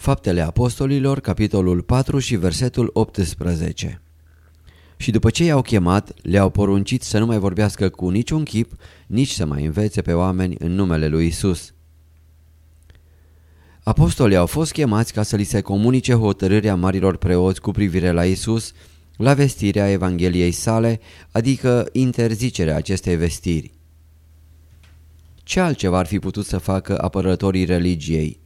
Faptele Apostolilor, capitolul 4 și versetul 18 Și după ce i-au chemat, le-au poruncit să nu mai vorbească cu niciun chip, nici să mai învețe pe oameni în numele lui Isus. Apostolii au fost chemați ca să li se comunice hotărârea marilor preoți cu privire la Isus, la vestirea Evangheliei sale, adică interzicerea acestei vestiri. Ce altceva ar fi putut să facă apărătorii religiei?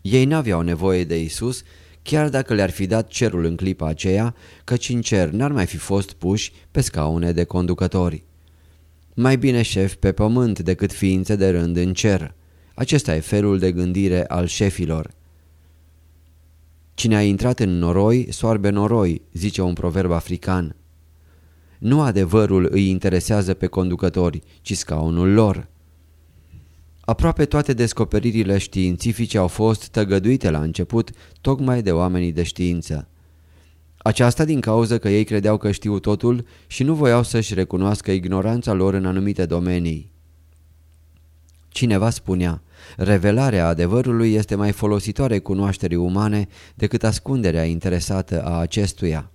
Ei n-aveau nevoie de Isus, chiar dacă le-ar fi dat cerul în clipa aceea, căci în cer n-ar mai fi fost puși pe scaune de conducători. Mai bine șef pe pământ decât ființe de rând în cer. Acesta e felul de gândire al șefilor. Cine a intrat în noroi, soarbe noroi, zice un proverb african. Nu adevărul îi interesează pe conducători, ci scaunul lor. Aproape toate descoperirile științifice au fost tăgăduite la început tocmai de oamenii de știință. Aceasta din cauza că ei credeau că știu totul și nu voiau să-și recunoască ignoranța lor în anumite domenii. Cineva spunea, revelarea adevărului este mai folositoare cunoașterii umane decât ascunderea interesată a acestuia.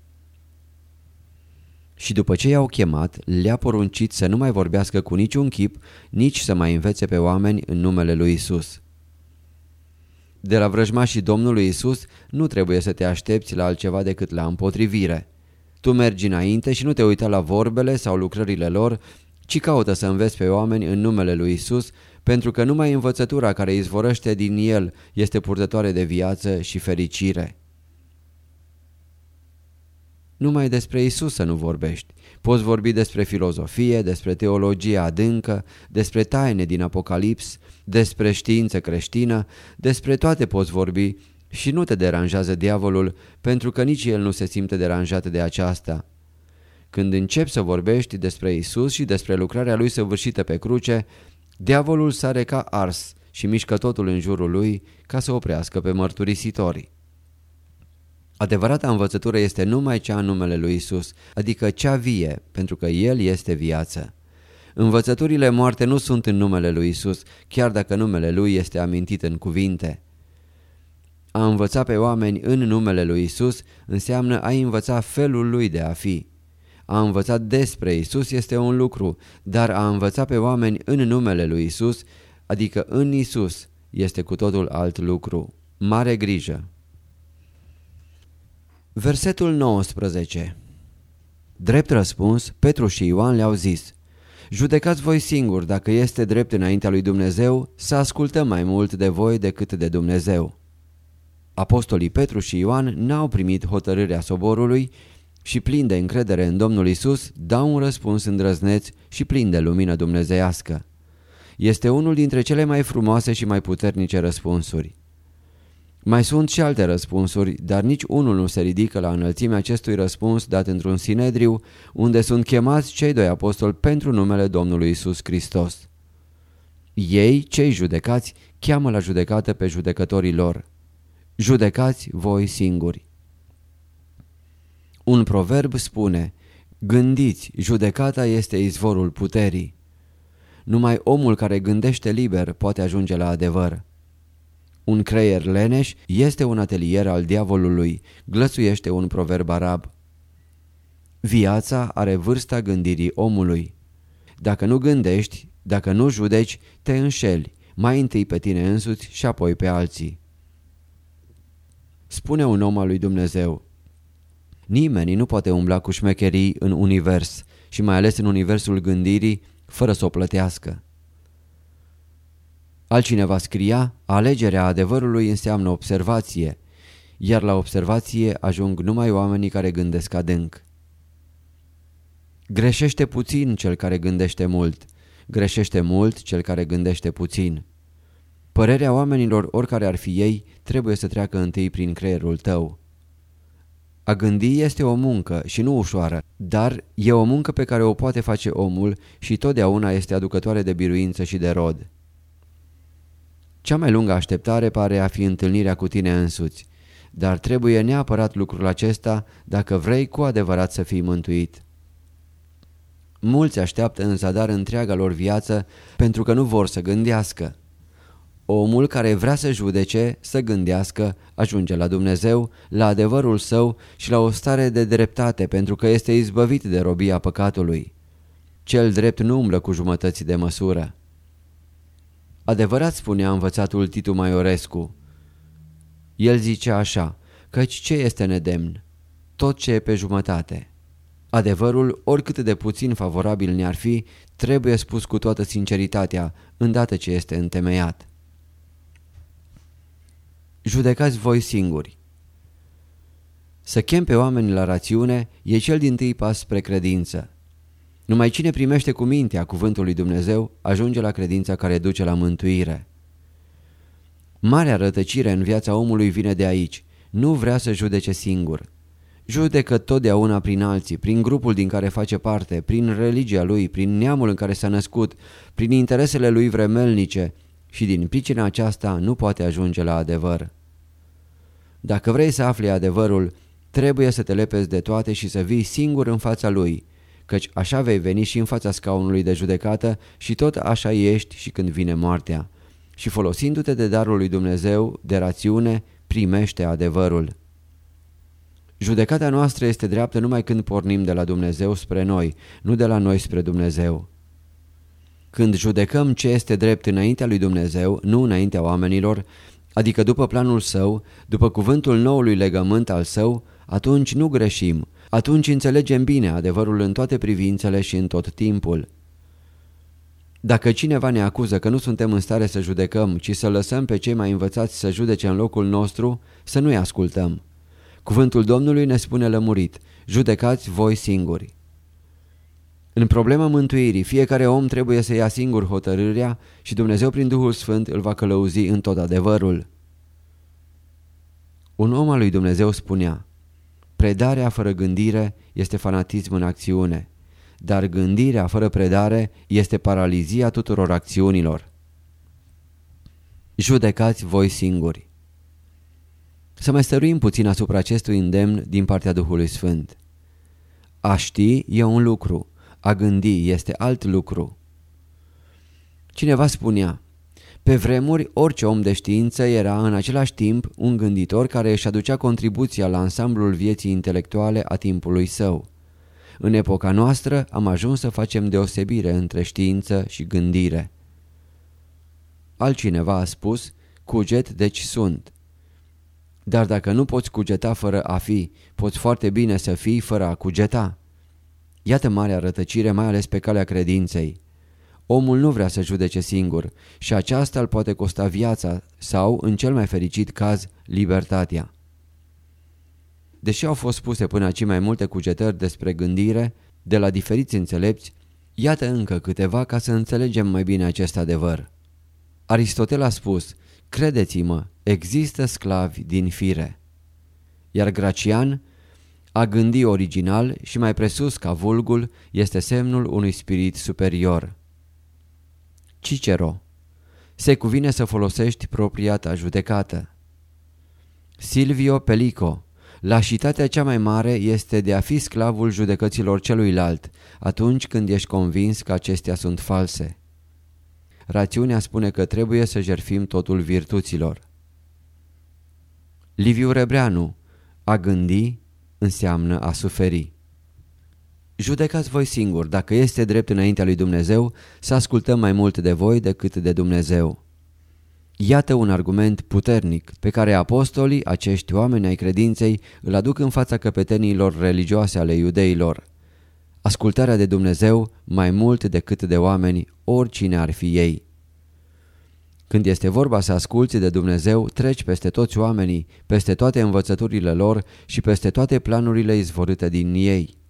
Și după ce i-au chemat, le-a poruncit să nu mai vorbească cu niciun chip, nici să mai învețe pe oameni în numele lui Isus. De la vrăjmașii Domnului Isus nu trebuie să te aștepți la altceva decât la împotrivire. Tu mergi înainte și nu te uita la vorbele sau lucrările lor, ci caută să înveți pe oameni în numele lui Isus, pentru că numai învățătura care izvorăște din el este purtătoare de viață și fericire. Numai despre Isus să nu vorbești. Poți vorbi despre filozofie, despre teologie adâncă, despre taine din Apocalips, despre știință creștină, despre toate poți vorbi și nu te deranjează diavolul pentru că nici el nu se simte deranjat de aceasta. Când începi să vorbești despre Isus și despre lucrarea lui săvârșită pe cruce, diavolul sare ca ars și mișcă totul în jurul lui ca să oprească pe mărturisitori. Adevărata învățătură este numai cea în numele lui Isus, adică cea vie, pentru că El este viață. Învățăturile moarte nu sunt în numele lui Isus, chiar dacă numele Lui este amintit în cuvinte. A învăța pe oameni în numele lui Isus înseamnă a învăța felul lui de a fi. A învăța despre Isus este un lucru, dar a învăța pe oameni în numele lui Isus, adică în Isus, este cu totul alt lucru. Mare grijă! Versetul 19 Drept răspuns, Petru și Ioan le-au zis Judecați voi singuri dacă este drept înaintea lui Dumnezeu să ascultăm mai mult de voi decât de Dumnezeu. Apostolii Petru și Ioan n-au primit hotărârea soborului și plin de încredere în Domnul Isus, dau un răspuns îndrăzneț și plin de lumină dumnezeiască. Este unul dintre cele mai frumoase și mai puternice răspunsuri. Mai sunt și alte răspunsuri, dar nici unul nu se ridică la înălțimea acestui răspuns dat într-un sinedriu, unde sunt chemați cei doi apostoli pentru numele Domnului Isus Hristos. Ei, cei judecați, cheamă la judecată pe judecătorii lor. Judecați voi singuri. Un proverb spune, gândiți, judecata este izvorul puterii. Numai omul care gândește liber poate ajunge la adevăr. Un creier leneș este un atelier al diavolului, glăsuiește un proverb arab. Viața are vârsta gândirii omului. Dacă nu gândești, dacă nu judeci, te înșeli, mai întâi pe tine însuți și apoi pe alții. Spune un om al lui Dumnezeu. Nimeni nu poate umbla cu șmecherii în univers și mai ales în universul gândirii fără să o plătească. Altcineva scria, alegerea adevărului înseamnă observație, iar la observație ajung numai oamenii care gândesc adânc. Greșește puțin cel care gândește mult, greșește mult cel care gândește puțin. Părerea oamenilor, oricare ar fi ei, trebuie să treacă întâi prin creierul tău. A gândi este o muncă și nu ușoară, dar e o muncă pe care o poate face omul și totdeauna este aducătoare de biruință și de rod. Cea mai lungă așteptare pare a fi întâlnirea cu tine însuți, dar trebuie neapărat lucrul acesta dacă vrei cu adevărat să fii mântuit. Mulți așteaptă în zadar întreaga lor viață pentru că nu vor să gândească. Omul care vrea să judece, să gândească, ajunge la Dumnezeu, la adevărul său și la o stare de dreptate pentru că este izbăvit de robia păcatului. Cel drept nu umblă cu jumătăți de măsură. Adevărat spunea învățatul Titu Maiorescu. El zice așa, căci ce este nedemn? Tot ce e pe jumătate. Adevărul, oricât de puțin favorabil ne-ar fi, trebuie spus cu toată sinceritatea, îndată ce este întemeiat. Judecați voi singuri. Să chem pe oameni la rațiune e cel din tâi pas spre credință. Numai cine primește cu mintea cuvântul lui Dumnezeu ajunge la credința care duce la mântuire. Marea rătăcire în viața omului vine de aici. Nu vrea să judece singur. Judecă totdeauna prin alții, prin grupul din care face parte, prin religia lui, prin neamul în care s-a născut, prin interesele lui vremelnice și din pricina aceasta nu poate ajunge la adevăr. Dacă vrei să afli adevărul, trebuie să te lepezi de toate și să vii singur în fața lui, căci așa vei veni și în fața scaunului de judecată și tot așa ești și când vine moartea. Și folosindu-te de darul lui Dumnezeu, de rațiune, primește adevărul. Judecata noastră este dreaptă numai când pornim de la Dumnezeu spre noi, nu de la noi spre Dumnezeu. Când judecăm ce este drept înaintea lui Dumnezeu, nu înaintea oamenilor, adică după planul său, după cuvântul noului legământ al său, atunci nu greșim, atunci înțelegem bine adevărul în toate privințele și în tot timpul. Dacă cineva ne acuză că nu suntem în stare să judecăm, ci să lăsăm pe cei mai învățați să judece în locul nostru, să nu-i ascultăm. Cuvântul Domnului ne spune lămurit, judecați voi singuri. În problema mântuirii, fiecare om trebuie să ia singur hotărârea și Dumnezeu prin Duhul Sfânt îl va călăuzi în tot adevărul. Un om al lui Dumnezeu spunea, Predarea fără gândire este fanatism în acțiune, dar gândirea fără predare este paralizia tuturor acțiunilor. Judecați voi singuri. Să mai stăruim puțin asupra acestui îndemn din partea Duhului Sfânt. A ști e un lucru, a gândi este alt lucru. Cineva spunea, pe vremuri, orice om de știință era în același timp un gânditor care își aducea contribuția la ansamblul vieții intelectuale a timpului său. În epoca noastră am ajuns să facem deosebire între știință și gândire. Altcineva a spus, cuget deci sunt. Dar dacă nu poți cugeta fără a fi, poți foarte bine să fii fără a cugeta. Iată marea rătăcire, mai ales pe calea credinței. Omul nu vrea să judece singur și aceasta îl poate costa viața sau, în cel mai fericit caz, libertatea. Deși au fost spuse până aici mai multe cugetări despre gândire, de la diferiți înțelepți, iată încă câteva ca să înțelegem mai bine acest adevăr. Aristotel a spus, credeți-mă, există sclavi din fire. Iar Gracian, a gândi original și mai presus ca vulgul este semnul unui spirit superior. Cicero Se cuvine să folosești propria ta judecată. Silvio Pellico Lașitatea cea mai mare este de a fi sclavul judecăților celuilalt atunci când ești convins că acestea sunt false. Rațiunea spune că trebuie să jerfim totul virtuților. Liviu Rebreanu A gândi înseamnă a suferi. Judecați voi singuri dacă este drept înaintea lui Dumnezeu să ascultăm mai mult de voi decât de Dumnezeu. Iată un argument puternic pe care apostolii, acești oameni ai credinței, îl aduc în fața căpeteniilor religioase ale iudeilor. Ascultarea de Dumnezeu mai mult decât de oameni, oricine ar fi ei. Când este vorba să asculți de Dumnezeu, treci peste toți oamenii, peste toate învățăturile lor și peste toate planurile izvorâte din ei.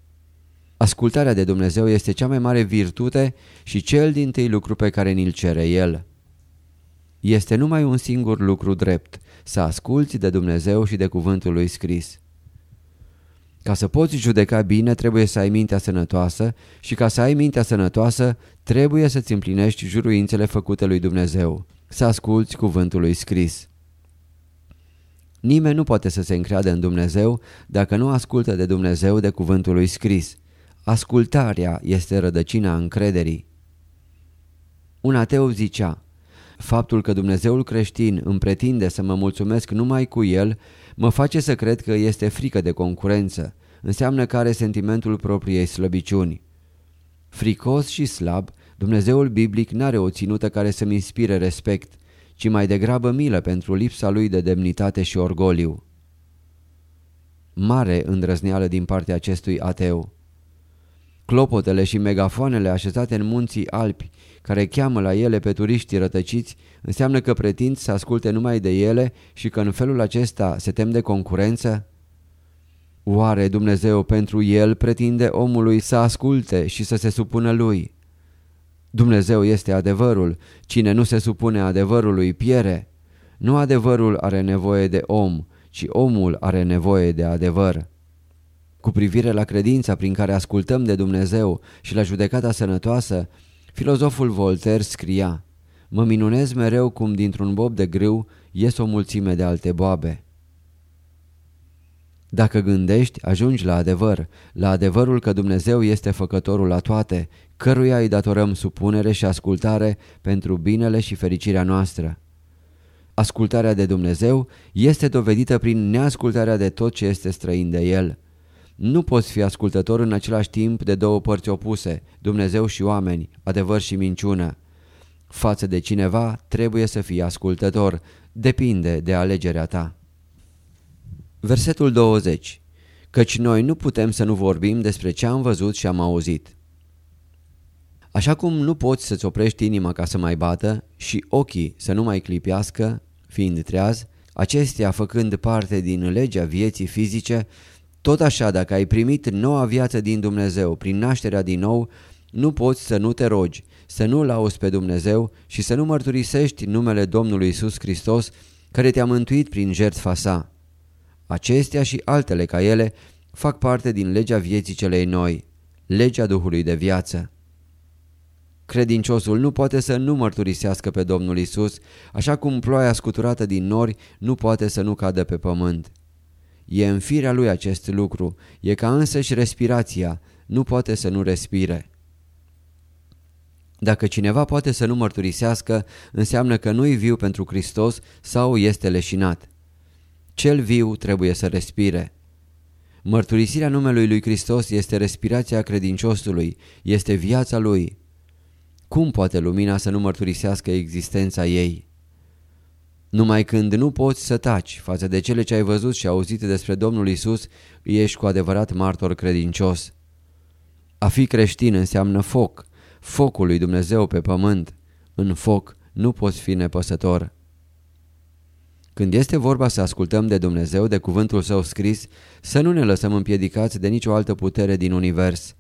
Ascultarea de Dumnezeu este cea mai mare virtute și cel din tâi lucru pe care ni-l cere El. Este numai un singur lucru drept, să asculți de Dumnezeu și de cuvântul lui scris. Ca să poți judeca bine, trebuie să ai mintea sănătoasă și ca să ai mintea sănătoasă, trebuie să-ți împlinești juruințele făcute lui Dumnezeu, să asculți cuvântul lui scris. Nimeni nu poate să se încreadă în Dumnezeu dacă nu ascultă de Dumnezeu de cuvântul lui scris. Ascultarea este rădăcina încrederii. Un ateu zicea, Faptul că Dumnezeul creștin îmi pretinde să mă mulțumesc numai cu el mă face să cred că este frică de concurență. Înseamnă că are sentimentul propriei slăbiciuni. Fricos și slab, Dumnezeul biblic n-are o ținută care să-mi inspire respect, ci mai degrabă milă pentru lipsa lui de demnitate și orgoliu. Mare îndrăzneală din partea acestui ateu. Clopotele și megafoanele așezate în munții Alpi, care cheamă la ele pe turiștii rătăciți, înseamnă că pretind să asculte numai de ele și că în felul acesta se tem de concurență? Oare Dumnezeu pentru el pretinde omului să asculte și să se supună lui? Dumnezeu este adevărul, cine nu se supune adevărului piere. Nu adevărul are nevoie de om, ci omul are nevoie de adevăr. Cu privire la credința prin care ascultăm de Dumnezeu și la judecata sănătoasă, filozoful Voltaire scria Mă minunez mereu cum dintr-un bob de grâu ies o mulțime de alte boabe. Dacă gândești, ajungi la adevăr, la adevărul că Dumnezeu este făcătorul la toate, căruia îi datorăm supunere și ascultare pentru binele și fericirea noastră. Ascultarea de Dumnezeu este dovedită prin neascultarea de tot ce este străin de El. Nu poți fi ascultător în același timp de două părți opuse, Dumnezeu și oameni, adevăr și minciună. Față de cineva trebuie să fii ascultător, depinde de alegerea ta. Versetul 20 Căci noi nu putem să nu vorbim despre ce am văzut și am auzit. Așa cum nu poți să-ți oprești inima ca să mai bată și ochii să nu mai clipească, fiind treaz, acestea făcând parte din legea vieții fizice, tot așa, dacă ai primit noua viață din Dumnezeu prin nașterea din nou, nu poți să nu te rogi, să nu lauzi pe Dumnezeu și să nu mărturisești numele Domnului Isus Hristos care te-a mântuit prin jertfa sa. Acestea și altele ca ele fac parte din legea vieții celei noi, legea Duhului de viață. Credinciosul nu poate să nu mărturisească pe Domnul Isus, așa cum ploaia scuturată din nori nu poate să nu cadă pe pământ. E în firea lui acest lucru, e ca însăși respirația, nu poate să nu respire. Dacă cineva poate să nu mărturisească, înseamnă că nu-i viu pentru Hristos sau este leșinat. Cel viu trebuie să respire. Mărturisirea numelui lui Hristos este respirația credinciosului, este viața lui. Cum poate lumina să nu mărturisească existența ei? Numai când nu poți să taci față de cele ce ai văzut și auzit despre Domnul Isus, ești cu adevărat martor credincios. A fi creștin înseamnă foc, focul lui Dumnezeu pe pământ. În foc nu poți fi nepăsător. Când este vorba să ascultăm de Dumnezeu, de cuvântul său scris, să nu ne lăsăm împiedicați de nicio altă putere din univers.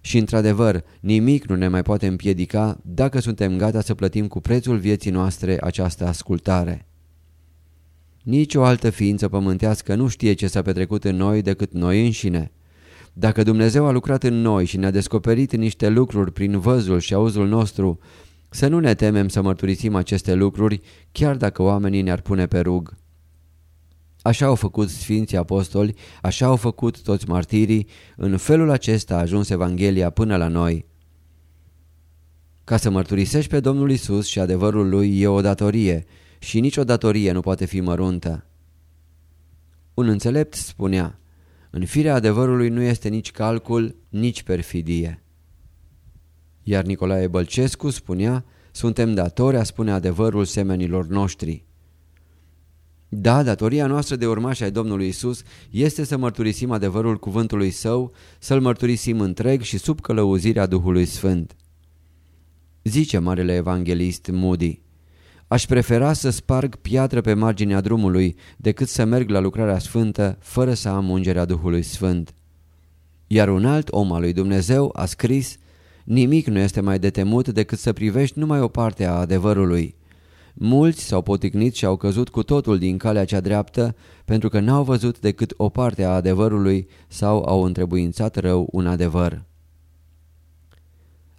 Și într-adevăr, nimic nu ne mai poate împiedica dacă suntem gata să plătim cu prețul vieții noastre această ascultare. Nici o altă ființă pământească nu știe ce s-a petrecut în noi decât noi înșine. Dacă Dumnezeu a lucrat în noi și ne-a descoperit niște lucruri prin văzul și auzul nostru, să nu ne temem să mărturisim aceste lucruri, chiar dacă oamenii ne-ar pune pe rug. Așa au făcut Sfinții Apostoli, așa au făcut toți martirii, în felul acesta a ajuns Evanghelia până la noi. Ca să mărturisești pe Domnul Isus și adevărul Lui e o datorie și nicio datorie nu poate fi măruntă. Un înțelept spunea, în firea adevărului nu este nici calcul, nici perfidie. Iar Nicolae Bălcescu spunea, Suntem datori a spune adevărul semenilor noștri. Da, datoria noastră de urmași ai Domnului Isus este să mărturisim adevărul cuvântului Său, să-L mărturisim întreg și sub călăuzirea Duhului Sfânt. Zice Marele Evanghelist Moody, Aș prefera să sparg piatră pe marginea drumului decât să merg la lucrarea sfântă fără să am ungerea Duhului Sfânt. Iar un alt om al lui Dumnezeu a scris, Nimic nu este mai de temut decât să privești numai o parte a adevărului. Mulți s-au poticnit și au căzut cu totul din calea cea dreaptă pentru că n-au văzut decât o parte a adevărului sau au întrebuințat rău un adevăr.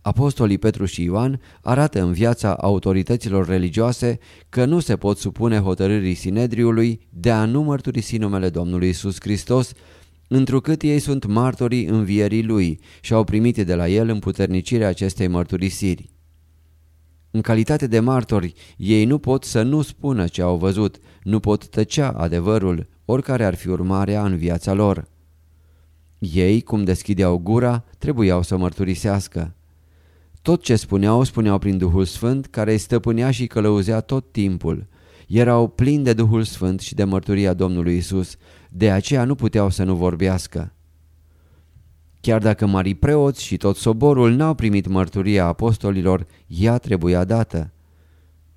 Apostolii Petru și Ioan arată în viața autorităților religioase că nu se pot supune hotărârii Sinedriului de a nu mărturisi numele Domnului Isus Hristos, întrucât ei sunt martorii învierii Lui și au primit de la El împuternicirea acestei mărturisiri. În calitate de martori, ei nu pot să nu spună ce au văzut, nu pot tăcea adevărul, oricare ar fi urmarea în viața lor. Ei, cum deschideau gura, trebuiau să mărturisească. Tot ce spuneau, spuneau prin Duhul Sfânt, care îi stăpânea și călăuzea tot timpul. Erau plini de Duhul Sfânt și de mărturia Domnului Isus, de aceea nu puteau să nu vorbească. Chiar dacă marii preoți și tot soborul n-au primit mărturia apostolilor, ea trebuia dată.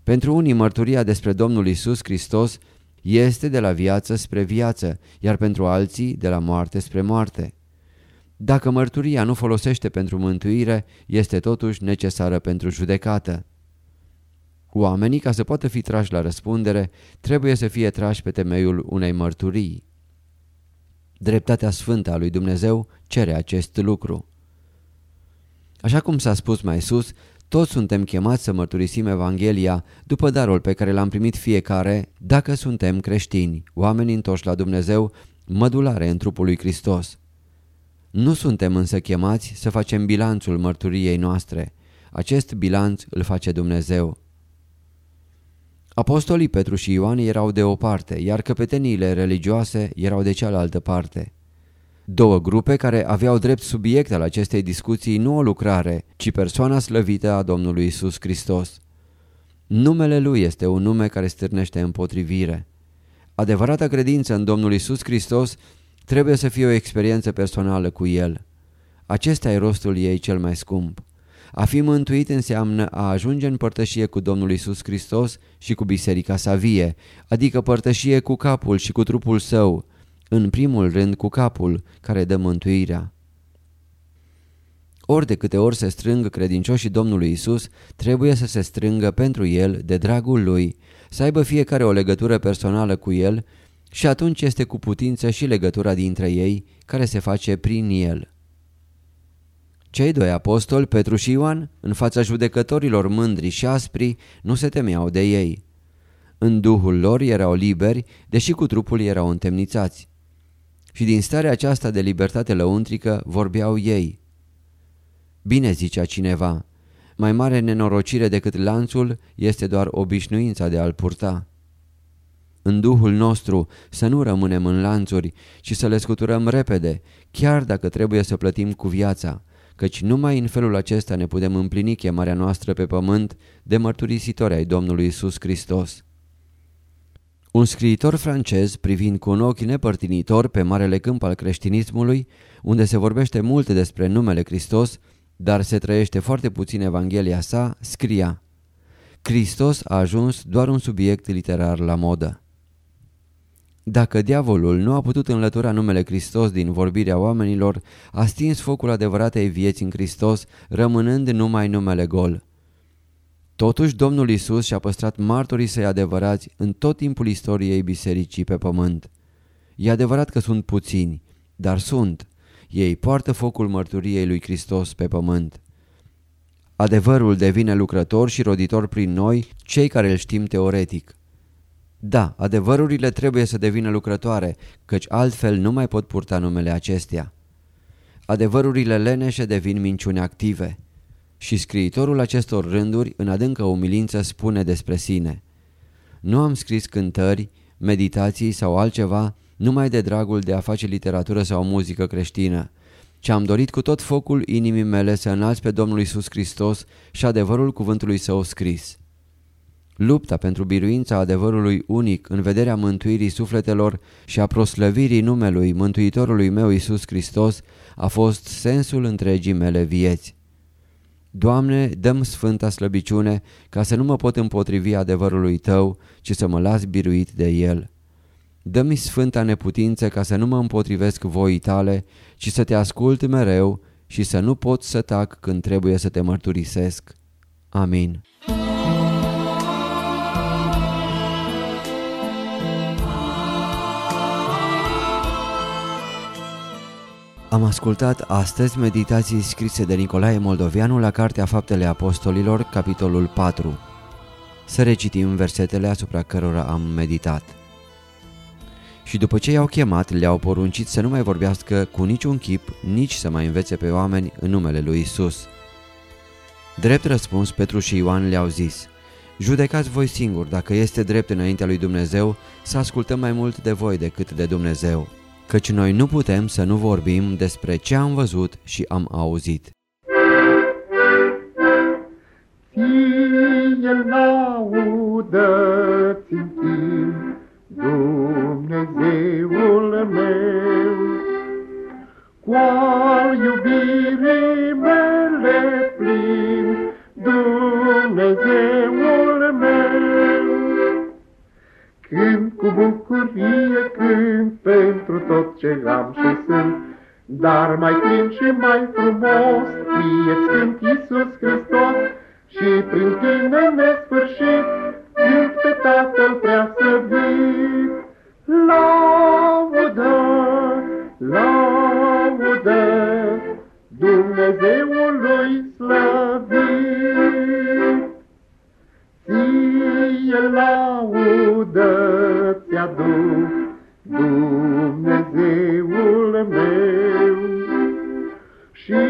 Pentru unii mărturia despre Domnul Isus Hristos este de la viață spre viață, iar pentru alții de la moarte spre moarte. Dacă mărturia nu folosește pentru mântuire, este totuși necesară pentru judecată. Oamenii, ca să poată fi trași la răspundere, trebuie să fie trași pe temeiul unei mărturii. Dreptatea sfântă a lui Dumnezeu cere acest lucru. Așa cum s-a spus mai sus, toți suntem chemați să mărturisim Evanghelia după darul pe care l-am primit fiecare dacă suntem creștini, oameni întoși la Dumnezeu, mădulare în trupul lui Hristos. Nu suntem însă chemați să facem bilanțul mărturiei noastre. Acest bilanț îl face Dumnezeu. Apostolii Petru și Ioan erau de o parte, iar căpeteniile religioase erau de cealaltă parte. Două grupe care aveau drept subiect al acestei discuții nu o lucrare, ci persoana slăvită a Domnului Isus Hristos. Numele Lui este un nume care stârnește împotrivire. Adevărata credință în Domnul Isus Hristos trebuie să fie o experiență personală cu El. Acesta e rostul ei cel mai scump. A fi mântuit înseamnă a ajunge în părtășie cu Domnul Isus Hristos și cu biserica sa vie, adică părtășie cu capul și cu trupul său, în primul rând cu capul care dă mântuirea. Ori de câte ori se strâng credincioșii Domnului Isus, trebuie să se strângă pentru El, de dragul Lui, să aibă fiecare o legătură personală cu El și atunci este cu putință și legătura dintre ei care se face prin El. Cei doi apostoli, Petru și Ioan, în fața judecătorilor mândri și aspri, nu se temeau de ei. În duhul lor erau liberi, deși cu trupul erau întemnițați. Și din starea aceasta de libertate lăuntrică vorbeau ei. Bine zicea cineva, mai mare nenorocire decât lanțul este doar obișnuința de a-l purta. În duhul nostru să nu rămânem în lanțuri, ci să le scuturăm repede, chiar dacă trebuie să plătim cu viața, căci numai în felul acesta ne putem împlini chemarea noastră pe pământ de mărturisitori ai Domnului Isus Hristos. Un scriitor francez, privind cu un ochi nepărtinitor pe marele câmp al creștinismului, unde se vorbește mult despre numele Hristos, dar se trăiește foarte puțin Evanghelia sa, scria Hristos a ajuns doar un subiect literar la modă. Dacă diavolul nu a putut înlătura numele Hristos din vorbirea oamenilor, a stins focul adevăratei vieți în Hristos, rămânând numai numele gol. Totuși, Domnul Isus și-a păstrat martorii săi adevărați în tot timpul istoriei bisericii pe pământ. E adevărat că sunt puțini, dar sunt. Ei poartă focul mărturiei lui Hristos pe pământ. Adevărul devine lucrător și roditor prin noi, cei care îl știm teoretic. Da, adevărurile trebuie să devină lucrătoare, căci altfel nu mai pot purta numele acestea. Adevărurile leneșe devin minciuni active. Și scriitorul acestor rânduri, în adâncă umilință, spune despre sine. Nu am scris cântări, meditații sau altceva numai de dragul de a face literatură sau muzică creștină, ce am dorit cu tot focul inimii mele să înalți pe Domnul Isus Hristos și adevărul cuvântului său scris. Lupta pentru biruința adevărului unic în vederea mântuirii sufletelor și a proslăvirii numelui Mântuitorului meu Isus Hristos a fost sensul întregii mele vieți. Doamne, dăm sfânta slăbiciune ca să nu mă pot împotrivi adevărului Tău, ci să mă las biruit de el. Dă-mi sfânta neputință ca să nu mă împotrivesc voii Tale, ci să Te ascult mereu și să nu pot să tac când trebuie să Te mărturisesc. Amin. Am ascultat astăzi meditații scrise de Nicolae Moldovianu la Cartea Faptele Apostolilor, capitolul 4. Să recitim versetele asupra cărora am meditat. Și după ce i-au chemat, le-au poruncit să nu mai vorbească cu niciun chip, nici să mai învețe pe oameni în numele lui Isus. Drept răspuns, Petru și Ioan le-au zis, Judecați voi singuri dacă este drept înaintea lui Dumnezeu să ascultăm mai mult de voi decât de Dumnezeu căci noi nu putem să nu vorbim despre ce am văzut și am auzit. Ție laudă țintim, laudă ți-aduc, Dumnezeul meu. Și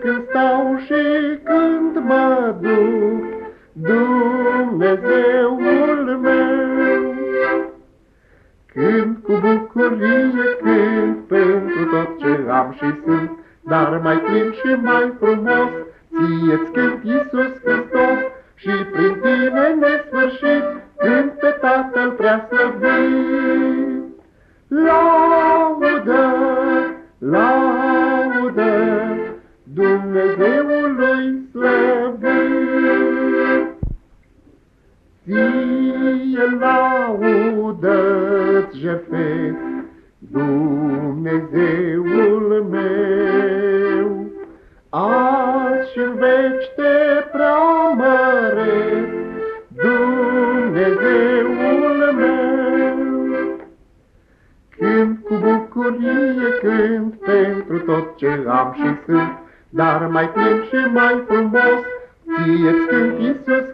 când stau și când mă duc, Dumnezeul meu. Când cu bucurie când pentru tot ce am și sunt, Dar mai plin și mai frumos, Ție-ți cânt Iisus Hristos, și prin tine nesfârșit, când pe Tatăl prea slăvit. Laudă, laudă, Dumnezeului slăvit. Ție laudă-ți jefet, Dumnezeul am și sunt, dar mai plin și mai frumos, Ție-ți cânt Iisus